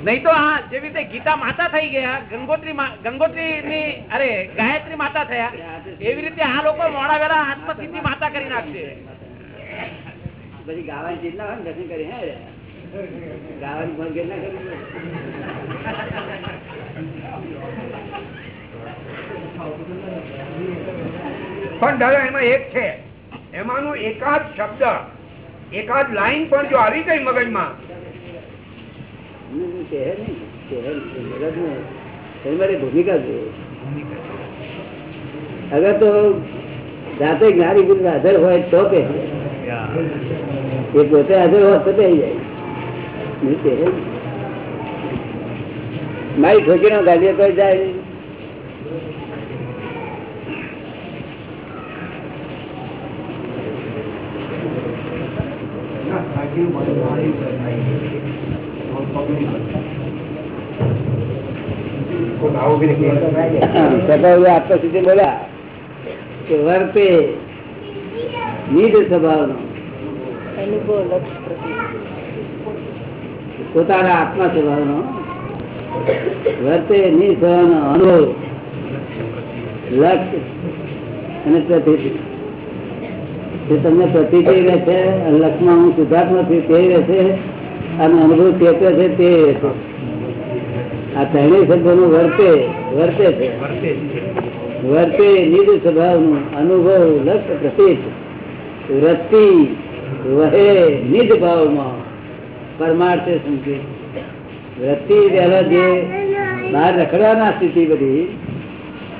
નહીં તો હા જેવી રીતે ગીતા માતા થઈ ગયા ગંગોત્રી ગંગોત્રી ની અરે ગાયત્રી માતા થયા એવી રીતે આ લોકો મોડા વેલા આત્મસિદ્ધિ માતા કરી નાખશે. પછી ગાવાની ચીજ ના હોય દર્શન કરી હે? ગાવાની ભંગે ના કરી પણ દાદા એમાં એક છે. એમાંનું એકાદ શબ્દ એકાદ લાઈન પણ જો આવી ગઈ મગજમાં. હમ, કહે નહીં, કહે નહીં. જગતને એની મારી ભૂમિકા જોઈએ અગર તો જાતે જ્ઞાની પુરુષ હાજર હોય તો કે. એ પોતે હાજર હોય તો કહી જાય. મારી ઠોકીનો ગાડીઓ કોઈ જાય નહીં. સભાઓ આત્મસિદ્ધિ બોલ્યા કે વર્તે નિજ સ્વભાવનો. અનુભવ લક્ષ પ્રતિ પોતાના આત્મા સ્વભાવનો. વર્તે નિજ સ્વભાવનો અનુભવ. લક્ષ અને પ્રતિતિ જે તમને પ્રતિતિ રહે છે અને લક્ષમાં હું સુધાર્થમાં નથી તે રહેશે અને અનુભવ ચેતે છે તે રહેશે આ ત્રણેય શબ્દોનું વર્તે વર્તે છે. વર્તે નિજ સ્વભાવનું અનુભવ લક્ષ પ્રતિક. વૃત્તિ વહે નિજ ભાવમાં પરમાર્થે સંકેત. વૃત્તિ પહેલા જે બહાર રખડવાના સ્થિતિ બધી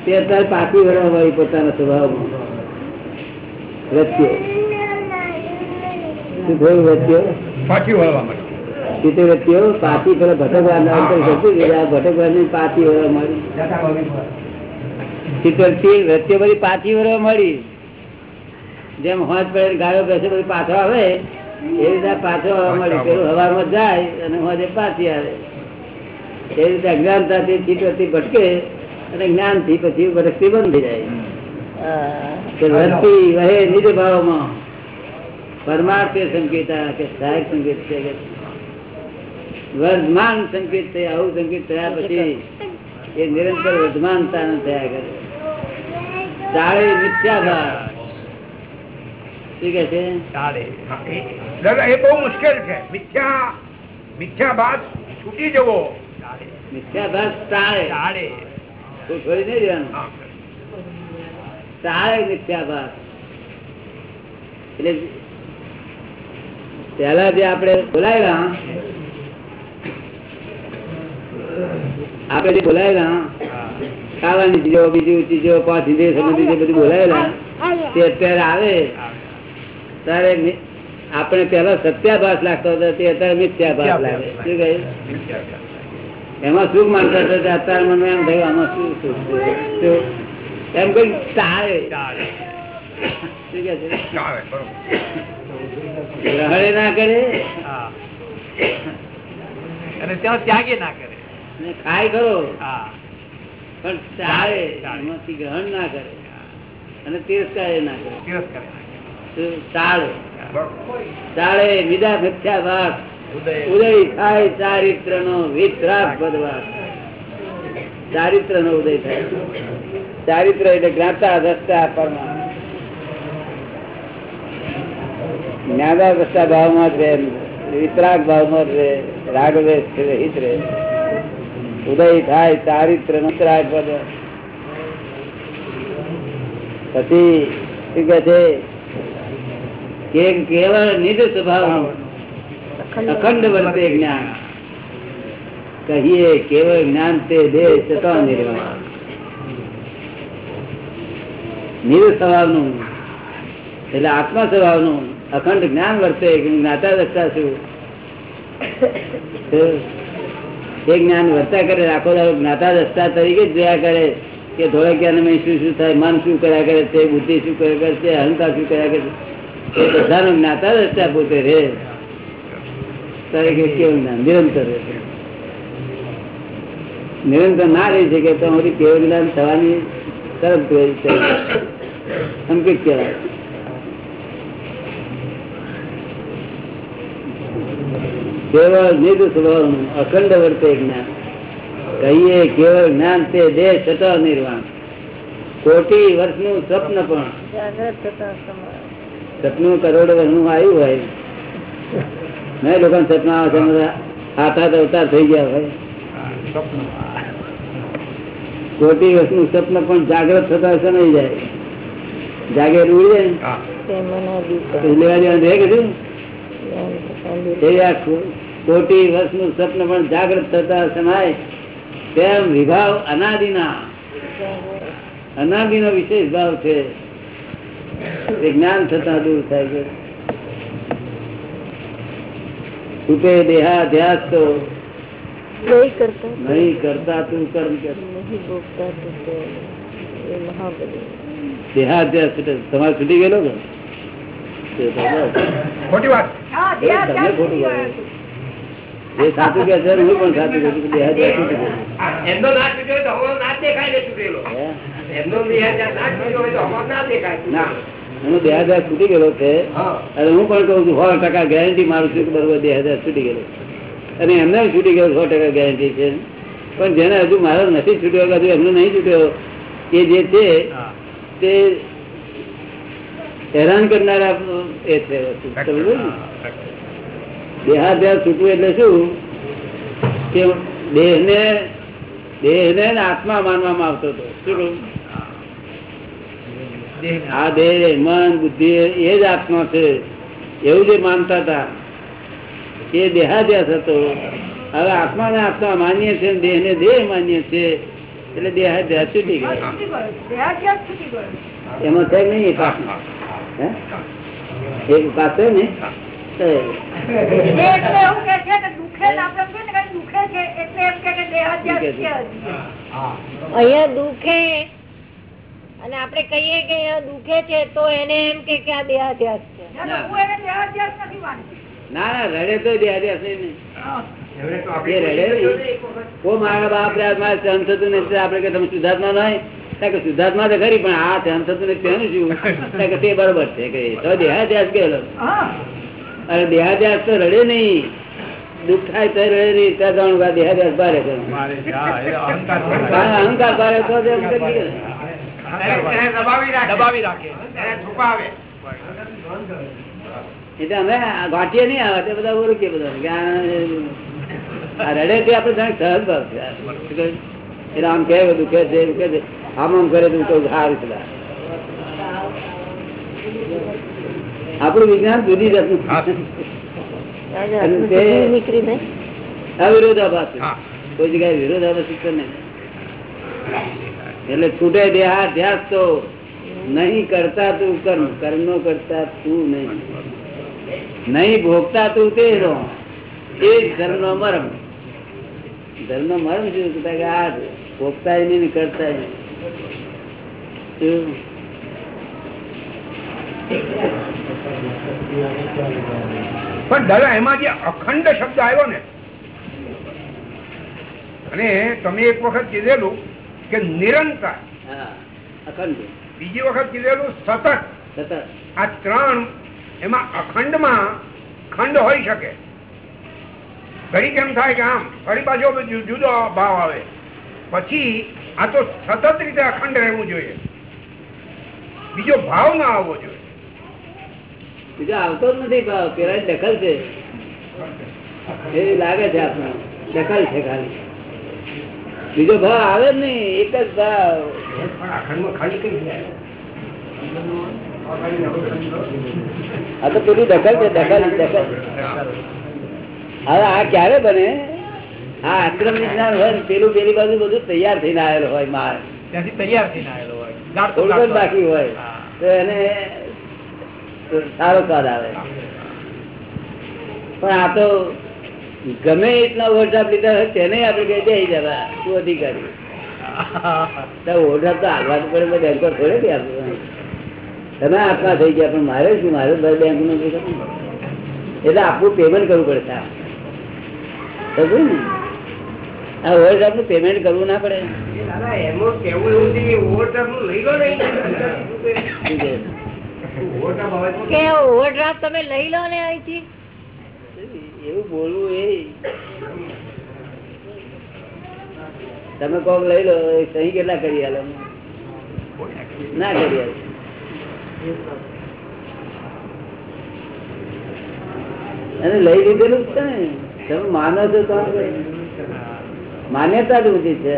તે અત્યારે પાકી વળવા હોય પોતાના સ્વભાવમાં. શું થયું પાછી વળવા પેલા ગઈ. આ પાછી વળવા મળી ચિત્તવૃત્તિ વૃત્તિઓ બધી પાછી વળવા મળી જેમ હોજ પડે ગાયો બેસે બધી પાછો આવે એ રીતે પાછો આવવા મળી પેલું હવામાં જાય અને હોજે પાછી આવે. એ રીતે અજ્ઞાનતાથી થી ભટકે અને જ્ઞાનથી પછી ભટકતી બંધ થઈ જાય. કે વૃત્તિ વહે નિજ ભાવમાં. પરમાર્થે સંકેતા કે સહાયક સંકેત છે કે વર્ધમાન સંકેત છે આવું સંકેત થયા પછી એ નિરંતર વર્ધમાનતા થયા કરે. ચાળે મિથ્યાભાસ શું કે છે? દાદા એ બહુ મુશ્કેલ છે. મિથ્યા મિથ્યા બાદ છૂટી જવો. મિથ્યાભાસ ચાલે છોડી નહીં દેવાનું. હા. મિથ્યાભાસ એટલે પેલા જે આપણે બોલાયેલા આપણે જે બોલાયેલા ખાવાની ચીજો બીજું ચીજો પાંચ ઇન્દ્રિય સંબંધી જે બધું બોલાયેલા તે અત્યારે આવે. ત્યારે આપણે પેલા સત્યાભાસ લાગતો હતો તે અત્યારે મિથ્યાભાસ લાગે. શું કહે? એમાં સુખ માનતા હતા? અત્યારે મને એમ થયું આમાં શું સુખ શું? એમ કઈ શું ચાલે, ના કરે? અને ત્યાં ત્યાગે ના કરે. ખાય ખરો. પણ. એમાંથી ગ્રહણ ના કરે. અને તિરસ્કાર ના કરે. મિથ્યાભાસ ઉદય. થાય ચારિત્ર નો વિતરાગ બદવાસ ચારિત્ર નો ઉદય થાય. ચારિત્ર એટલે જ્ઞાતા દ્રષ્ટા પરમા જ્ઞાતા દ્રષ્ટા ભાવમાં જ રહે, વિતરાગ ભાવમાં જ રહે રાગવેશ રહિત રહે. ઉદય થાય ચારિત્ર વિતરાગ પદ. પછી શું કે છે? કે કેવળ નિજ સ્વભાવ અખંડ વર્તે જ્ઞાન. કહીએ, કેવળ જ્ઞાન તે દેહ છતાં નિર્વાણ. નિર સ્વભાવનું એટલે આત્મા સ્વભાવનું અખંડ જ્ઞાન વર્તે જ્ઞાતા દસતા છું. એ જ્ઞાન વર્તા કરે, આખો દાડો જ્ઞાતા દસતા તરીકે જોયા કરે, કે ધોળકિયાને શું શું થાય, મન શું કર્યા કરે છે, બુદ્ધિ શું કર્યા કરે છે, અહંકાર શું કર્યા કરે છે. એ બધાનું જ્ઞાતા દસતા પોતે રે તરીકે કેવું જ્ઞાન? નિરંતર રહે. નિરંતર ના રહી શકે તો અમારી કેવું જ્ઞાન થવાની તરફ જોઈ છે સંકેત કહેવાય. કેવળ નિધ સ્વભાવનું અખંડ વર્તે જ્ઞાન. કહીએ કેવળ જ્ઞાન તે દેહ છતાં નિર્વાણ. કોટી વર્ષનું સ્વપ્ન પણ. સપનું કરોડ વર્ષનું આવ્યું હોય. મેં લોકો સપના આવતા બધા હાથ હાથ અવતાર થઈ ગયા હોય. કોટી વસ્તુ સ્વપ્ન પણ જાગ્રત થતા સમય જાય. જાગે ઉડી જાય લેવા વર્ષનું સ્વપ્ન પણ જાગ્રત થતા સમાય તેમ વિભાવ અનાદિના. અનાદિ નો વિશેષ ભાવ છે. જ્ઞાન થતા દૂર થાય છે. છૂટે દેહાધ્યાસ તો નહીં કરતા નહીં કરતા તું કર્મ કર નહીં ભોગતા તો તે એ મહાબલી દેહાધ્યાસ છૂટે તમારે છૂટી ગયેલો કે તે તો બસ. ખોટી વાત હા, એ દેહ તમને ત્યાં ખોટું સુધી કહે. એ સાચું કે છે હું પણ સાચું કહું છું કે દેહાધ્યાસ છૂટી ગયેલો. એમનો ના છૂટ્યો હોય તો હમણાં ના જ દેખાય ને છૂટેલો હે? એમનો દેહાદ્યાસ ના છૂટ્યો હોય તો હમણાં ના દેખાય ના એનો દેહાધ્યાસ છૂટી ગયેલો છે હા અને હું પણ કહું છું સો ટકા ગેરંટી મારું છું કે બરોબર દેહાધ્યાસ છૂટી ગયેલો અને એમને છૂટી ગયો સો ટકા ગેરંટી છે. પણ જેને હજુ મારો નથી છૂટ્યો હજુ એમનો નહીં છૂટ્યો એ જે છે તે હેરાન કરનારા એ છે. દેહાધ્યાસ છૂટવું એટલે શું? કે દેહને દેહને ને આત્મા માનવામાં આવતો હતો. શું આ દેહ મન બુદ્ધિ એ જ આત્મા છે. એવું જે માનતા હતા. એ દેહાદ્યાસ હતો. હવે આત્માને આત્મા માન્ય છે દેહ ને દેહ માન્ય છે એટલે દેહાદ્યાસ છૂટી ગયો. એમાં છે નહીં એ એક હે? ને? તો એ. એટલે એવું કે છે કે દુખે ને આપણે કહીએ કે દુખે છે એટલે એમ કે કે દેહાધ્યાસ છે. હજી. અહીંયા દુખે અને આપણે કહીએ કે દુખે છે તો એને એમ કે કે આ દેહાદ્યાસ છે. ના, ના, હું એને દેહાધ્યાસ નથી માનતી. ના ના રડે તો દેહાદ્યાસ નહીં ને. હા. એમણે તો એ આપણે રડે નહીં. ઓ મારા બાપ રે મારે સહન થતું નથી આપડે કે તમે સુધાર્થમાં નહીં કે સુધાર્થમાં તો ખરી પણ આ સહન થતું નથી તેનું શું કે તે બરોબર છે કે તો દેહાદ્યાસ ગયેલો અરે દેહાદ્યાસ તો રડે નહીં દુઃખ થાય તો રડે નહીં ત્યાં જાણું દેહાદ્યાસ ભારે કરે અહંકાર ભારે તો દબાવી રાખે દબાવી રાખે છુપાવે એટલે અમે ગાંઠીએ નહીં આવે તે બધા ઓળખીએ બધા. કે આ- આ રડે તે આપણે જાણે સહજ ભાવ છે? એટલે આમ કહે બધું કે છે કે છે. આમ આમ કરે તો કહું સારું છે આપણું વિજ્ઞાન જુદી જતું અને તે- નીકળી નહીં આ વિરોધાભાસ કોઈ જગ્યાએ વિરોધાભાસ છે નહીં? એટલે છૂટે દેહા ધ્યાસ તો નહીં કરતા તું કર્મ કર્મ કરતા તું નહીં. નહીં ભોગતા તું તે એ ધર્મ નો મરમ. ધર્મ નો મરમ શું? કે આ ભોગતા નહીં કરતા પણ દાદા એમાં જે અખંડ શબ્દ આવ્યો ને અને તમે એક વખત કીધેલું કે નિરંતર અખંડ. બીજી વખત કીધેલું સતત. સતત. આ ત્રણ એમાં અખંડમાં ખંડ હોઈ શકે. ઘડી કેમ થાય કે આમ? ફરી પાછો જુદો ભાવ આવે. પછી આ તો સતત રીતે અખંડ રહેવું જોઈએ. બીજો ભાવ ના આવવો જોઈએ. બીજો આવતો જ નથી ભાવ. પેલા દખલ છે. એ લાગે છે આપણે દખલ છે ખાલી. બીજો ભાવ આવે જ નહીં. એક જ ભાવ. પણ અખંડમાં ખંડ કઈ જાય? આ તો પેલું દખલ છે દખલ દખલ. હવે આ ક્યારે બને? આ આક્રમ વિજ્ઞાન હોય પેલું પેલી બાજુ બધું તૈયાર થઈને આવેલો હોય માર તૈયાર થઈને આવેલો હોય. થોડું જ બાકી હોય. તો એને સારો સ્વાદ આવે. પણ આ તો ગમે એટલા ઓવરડ્રાફ્ટ લીધા હોય તેને આપણે કહી દે જવા તું અધિકારી. ઓઢા તો આગળ પડે બેંક પર થોડે બી આપવું તમે આટલા થઈ ગયા પણ મારે શું? મારે બેંકનું એટલે આપવું પેમેન્ટ કરવું પડે. ને? આ પેમેન્ટ કરવું ના પડે. ઓવરડ્રાફ્ટ તમે લઈ લો ને અહીંથી? એવું બોલવું એ. તમે કોક લઈ લો એ સહી કેટલા કરી આલો? ના કરી આલો. અને લઈ લીધેલું જ છે ને. તમે માનો છો તો માન્યતા જ ઊંચી છે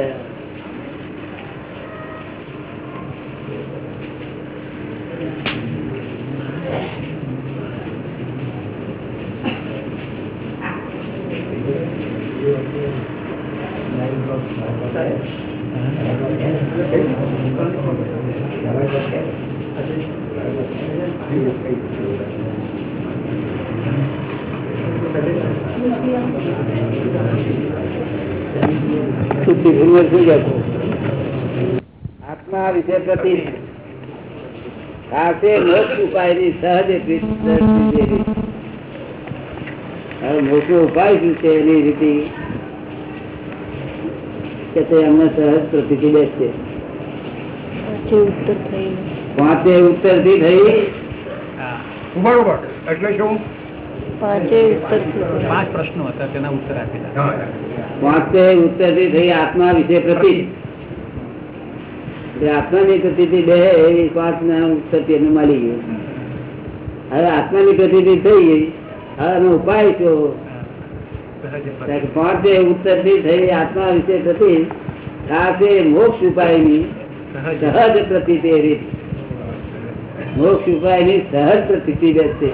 શુદ્ધિ પૂર્વક શું જતું આત્મા વિશે પ્રતિ કાશે મોક્ષ ઉપાયની સહજ દ્રષ્ટિ જેવી. હવે મોક્ષનો ઉપાય શું છે એની રીતિ? કે તે અમને સહજ પ્રતિથી બેસશે પાંચે ઉત્તરથી થઈ. એટલે શું? પાંચે ઉત્તર પાંચ પ્રશ્નો હતા તેના ઉત્તર આપેલા પાંચે ઉત્તરથી થઈ આત્મા વિશે પ્રતિ. આત્માની પ્રતિ બે પાંચ ના થી એમને મળી ગયું. હવે આત્માની પ્રતિ થઈ ગઈ. હવે ઉપાય છો પાંચ કે પાંચે ઉત્તરથી થઈ આત્મા વિશે પ્રતિ એ મોક્ષ ઉપાયની સહજ પ્રતિ રીત મોક્ષ ઉપાયની સહજ પ્રતિ બેસશે